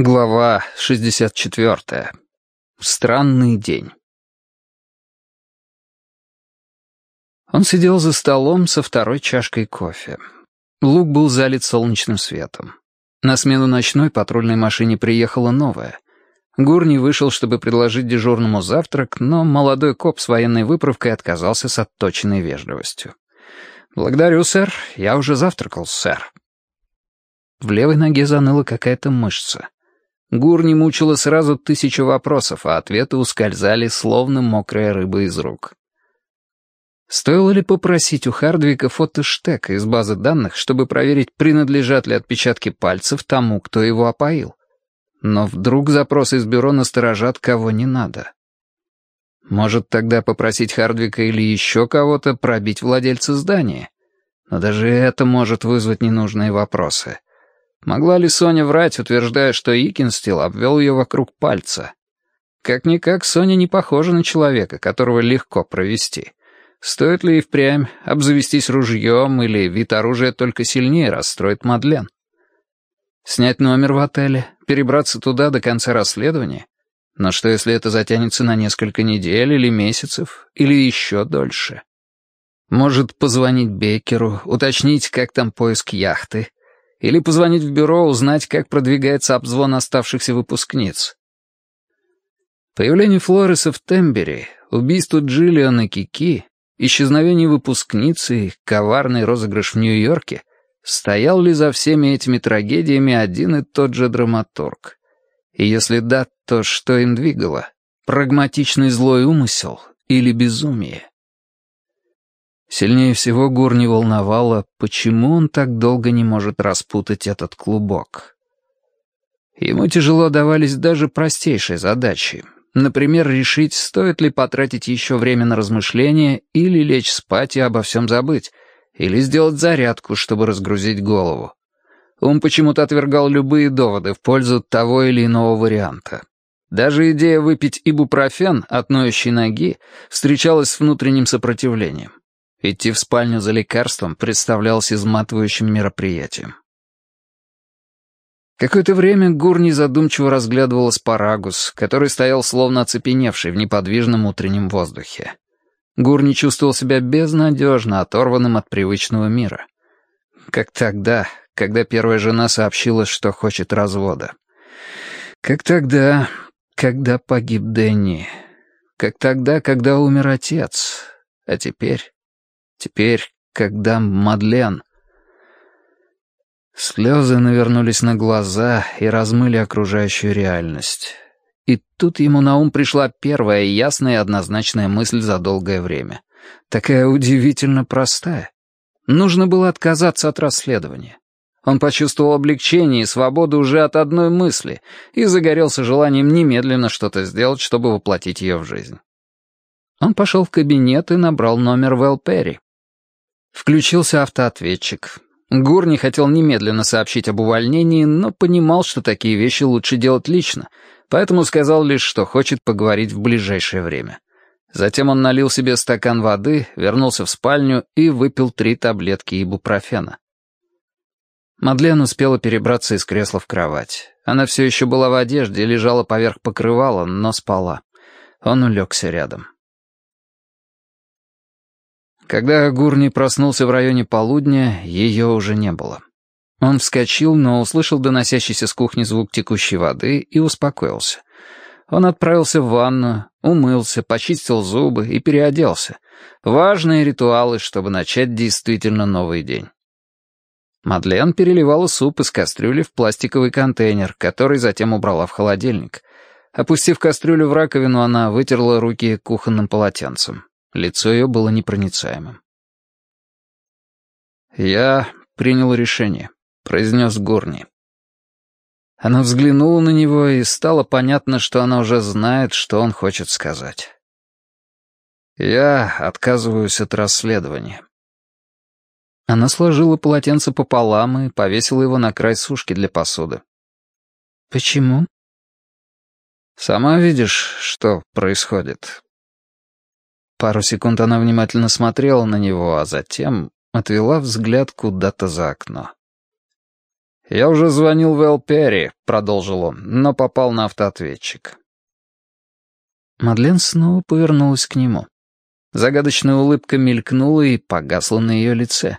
Глава 64. Странный день. Он сидел за столом со второй чашкой кофе. Луг был залит солнечным светом. На смену ночной патрульной машине приехала новая. Гурни вышел, чтобы предложить дежурному завтрак, но молодой коп с военной выправкой отказался с отточенной вежливостью. «Благодарю, сэр. Я уже завтракал, сэр». В левой ноге заныла какая-то мышца. Гурни мучила сразу тысячу вопросов, а ответы ускользали, словно мокрая рыба из рук. Стоило ли попросить у Хардвика фотоштека из базы данных, чтобы проверить, принадлежат ли отпечатки пальцев тому, кто его опоил? Но вдруг запросы из бюро насторожат кого не надо. Может, тогда попросить Хардвика или еще кого-то пробить владельца здания? Но даже это может вызвать ненужные вопросы. Могла ли Соня врать, утверждая, что Икинстил обвел ее вокруг пальца? Как-никак, Соня не похожа на человека, которого легко провести. Стоит ли и впрямь обзавестись ружьем, или вид оружия только сильнее расстроит Мадлен? Снять номер в отеле, перебраться туда до конца расследования? Но что, если это затянется на несколько недель или месяцев, или еще дольше? Может, позвонить Беккеру, уточнить, как там поиск яхты, или позвонить в бюро, узнать, как продвигается обзвон оставшихся выпускниц. Появление Флореса в Тембере, убийство Джиллиана Кики, исчезновение выпускницы, коварный розыгрыш в Нью-Йорке стоял ли за всеми этими трагедиями один и тот же драматург? И если да, то что им двигало? Прагматичный злой умысел или безумие? Сильнее всего Гурни волновало, почему он так долго не может распутать этот клубок. Ему тяжело давались даже простейшие задачи. Например, решить, стоит ли потратить еще время на размышления или лечь спать и обо всем забыть, или сделать зарядку, чтобы разгрузить голову. Он почему-то отвергал любые доводы в пользу того или иного варианта. Даже идея выпить ибупрофен от ноющей ноги встречалась с внутренним сопротивлением. Идти в спальню за лекарством представлялось изматывающим мероприятием. Какое-то время Гурни задумчиво разглядывал аспарагус, который стоял словно оцепеневший в неподвижном утреннем воздухе. Гурни чувствовал себя безнадежно оторванным от привычного мира. Как тогда, когда первая жена сообщила, что хочет развода. Как тогда, когда погиб Дэнни. Как тогда, когда умер отец. А теперь... Теперь, когда Мадлен... Слезы навернулись на глаза и размыли окружающую реальность. И тут ему на ум пришла первая ясная и однозначная мысль за долгое время. Такая удивительно простая. Нужно было отказаться от расследования. Он почувствовал облегчение и свободу уже от одной мысли и загорелся желанием немедленно что-то сделать, чтобы воплотить ее в жизнь. Он пошел в кабинет и набрал номер Вэл Перри. Включился автоответчик. Гур не хотел немедленно сообщить об увольнении, но понимал, что такие вещи лучше делать лично, поэтому сказал лишь, что хочет поговорить в ближайшее время. Затем он налил себе стакан воды, вернулся в спальню и выпил три таблетки ибупрофена. Мадлен успела перебраться из кресла в кровать. Она все еще была в одежде и лежала поверх покрывала, но спала. Он улегся рядом. Когда Гурни проснулся в районе полудня, ее уже не было. Он вскочил, но услышал доносящийся с кухни звук текущей воды и успокоился. Он отправился в ванну, умылся, почистил зубы и переоделся. Важные ритуалы, чтобы начать действительно новый день. Мадлен переливала суп из кастрюли в пластиковый контейнер, который затем убрала в холодильник. Опустив кастрюлю в раковину, она вытерла руки кухонным полотенцем. Лицо ее было непроницаемым. «Я принял решение», — произнес Горни. Она взглянула на него, и стало понятно, что она уже знает, что он хочет сказать. «Я отказываюсь от расследования». Она сложила полотенце пополам и повесила его на край сушки для посуды. «Почему?» «Сама видишь, что происходит. Пару секунд она внимательно смотрела на него, а затем отвела взгляд куда-то за окно. «Я уже звонил в Элпери», — продолжил он, но попал на автоответчик. Мадлен снова повернулась к нему. Загадочная улыбка мелькнула и погасла на ее лице.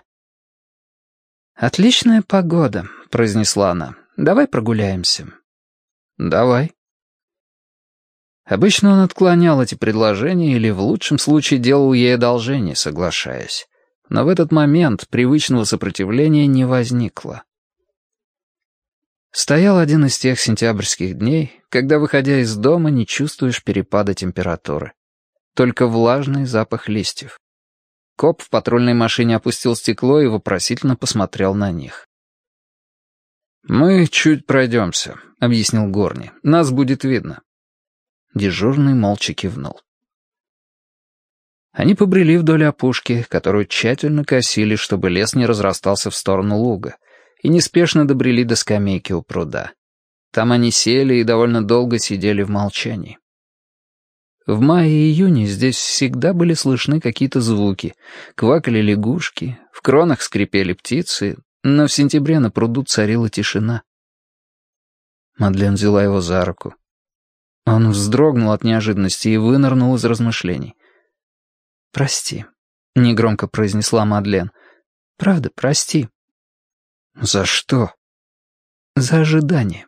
«Отличная погода», — произнесла она. «Давай прогуляемся». «Давай». Обычно он отклонял эти предложения или в лучшем случае делал ей одолжение, соглашаясь. Но в этот момент привычного сопротивления не возникло. Стоял один из тех сентябрьских дней, когда, выходя из дома, не чувствуешь перепада температуры. Только влажный запах листьев. Коп в патрульной машине опустил стекло и вопросительно посмотрел на них. «Мы чуть пройдемся», — объяснил Горни. «Нас будет видно». Дежурный молча кивнул. Они побрели вдоль опушки, которую тщательно косили, чтобы лес не разрастался в сторону луга, и неспешно добрели до скамейки у пруда. Там они сели и довольно долго сидели в молчании. В мае и июне здесь всегда были слышны какие-то звуки. Квакали лягушки, в кронах скрипели птицы, но в сентябре на пруду царила тишина. Мадлен взяла его за руку. Он вздрогнул от неожиданности и вынырнул из размышлений. «Прости», — негромко произнесла Мадлен. «Правда, прости». «За что?» «За ожидание.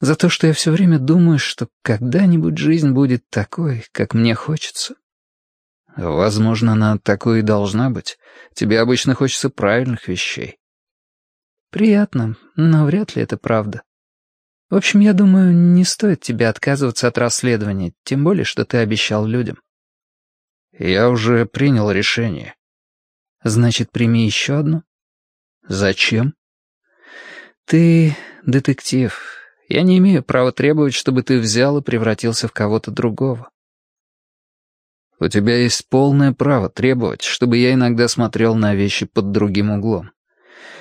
За то, что я все время думаю, что когда-нибудь жизнь будет такой, как мне хочется». «Возможно, она такой и должна быть. Тебе обычно хочется правильных вещей». «Приятно, но вряд ли это правда. В общем, я думаю, не стоит тебе отказываться от расследования, тем более, что ты обещал людям». «Я уже принял решение». «Значит, прими еще одно?» «Зачем?» «Ты детектив. Я не имею права требовать, чтобы ты взял и превратился в кого-то другого». «У тебя есть полное право требовать, чтобы я иногда смотрел на вещи под другим углом.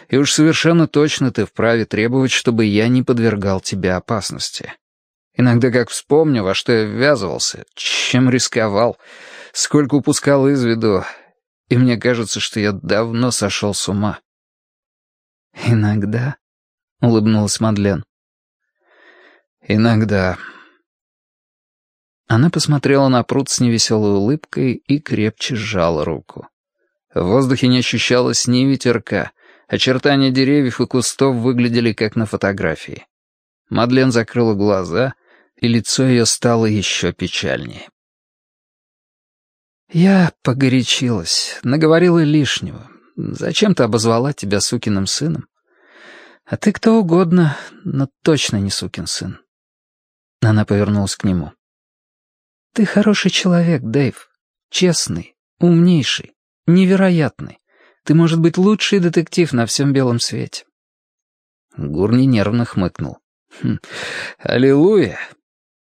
И уж совершенно точно ты вправе требовать, чтобы я не подвергал тебя опасности. Иногда как вспомню, во что я ввязывался, чем рисковал, сколько упускал из виду, и мне кажется, что я давно сошел с ума». «Иногда?» — улыбнулась Мадлен. «Иногда». Она посмотрела на пруд с невеселой улыбкой и крепче сжала руку. В воздухе не ощущалось ни ветерка, очертания деревьев и кустов выглядели как на фотографии. Мадлен закрыла глаза, и лицо ее стало еще печальнее. «Я погорячилась, наговорила лишнего. Зачем-то обозвала тебя сукиным сыном. А ты кто угодно, но точно не сукин сын. Она повернулась к нему. Ты хороший человек, Дэйв. Честный, умнейший, невероятный. Ты, может быть, лучший детектив на всем белом свете. Гурни нервно хмыкнул. Хм, «Аллилуйя!»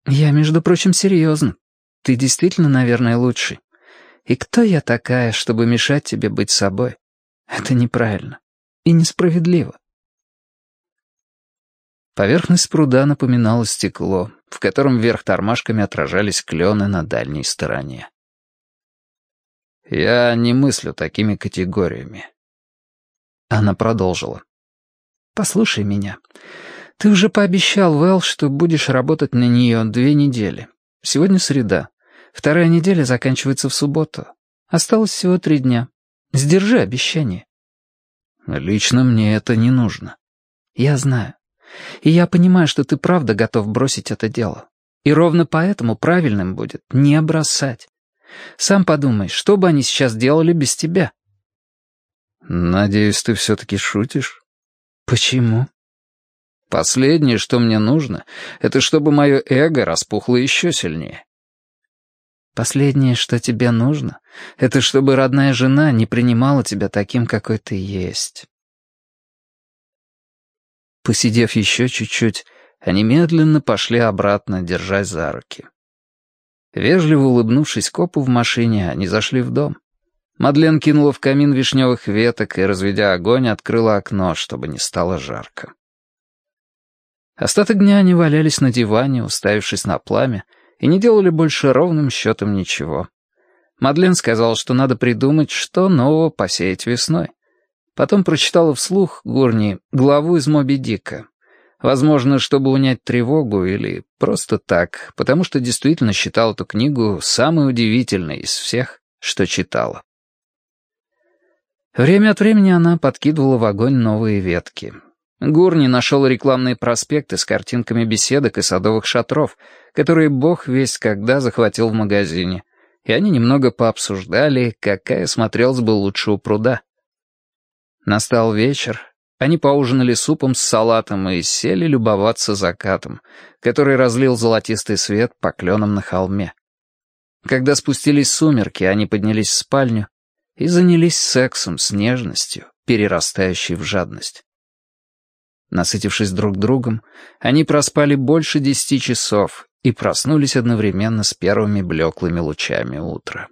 «Я, между прочим, серьезно. Ты действительно, наверное, лучший. И кто я такая, чтобы мешать тебе быть собой? Это неправильно и несправедливо. Поверхность пруда напоминала стекло, в котором вверх тормашками отражались клены на дальней стороне. «Я не мыслю такими категориями». Она продолжила. «Послушай меня. Ты уже пообещал, Вэл, что будешь работать на нее две недели. Сегодня среда. Вторая неделя заканчивается в субботу. Осталось всего три дня. Сдержи обещание». «Лично мне это не нужно». «Я знаю. И я понимаю, что ты правда готов бросить это дело. И ровно поэтому правильным будет не бросать. Сам подумай, что бы они сейчас делали без тебя? Надеюсь, ты все-таки шутишь? Почему? Последнее, что мне нужно, это чтобы мое эго распухло еще сильнее. Последнее, что тебе нужно, это чтобы родная жена не принимала тебя таким, какой ты есть. Посидев еще чуть-чуть, они медленно пошли обратно, держась за руки. Вежливо улыбнувшись копу в машине, они зашли в дом. Мадлен кинула в камин вишневых веток и, разведя огонь, открыла окно, чтобы не стало жарко. Остаток дня они валялись на диване, уставившись на пламя, и не делали больше ровным счетом ничего. Мадлен сказал, что надо придумать, что нового посеять весной. Потом прочитала вслух Гурни главу из «Моби Дика». Возможно, чтобы унять тревогу или просто так, потому что действительно считал эту книгу самой удивительной из всех, что читала. Время от времени она подкидывала в огонь новые ветки. Гурни нашел рекламные проспекты с картинками беседок и садовых шатров, которые бог весь когда захватил в магазине, и они немного пообсуждали, какая смотрелась бы лучше у пруда. Настал вечер, они поужинали супом с салатом и сели любоваться закатом, который разлил золотистый свет по кленам на холме. Когда спустились сумерки, они поднялись в спальню и занялись сексом с нежностью, перерастающей в жадность. Насытившись друг другом, они проспали больше десяти часов и проснулись одновременно с первыми блеклыми лучами утра.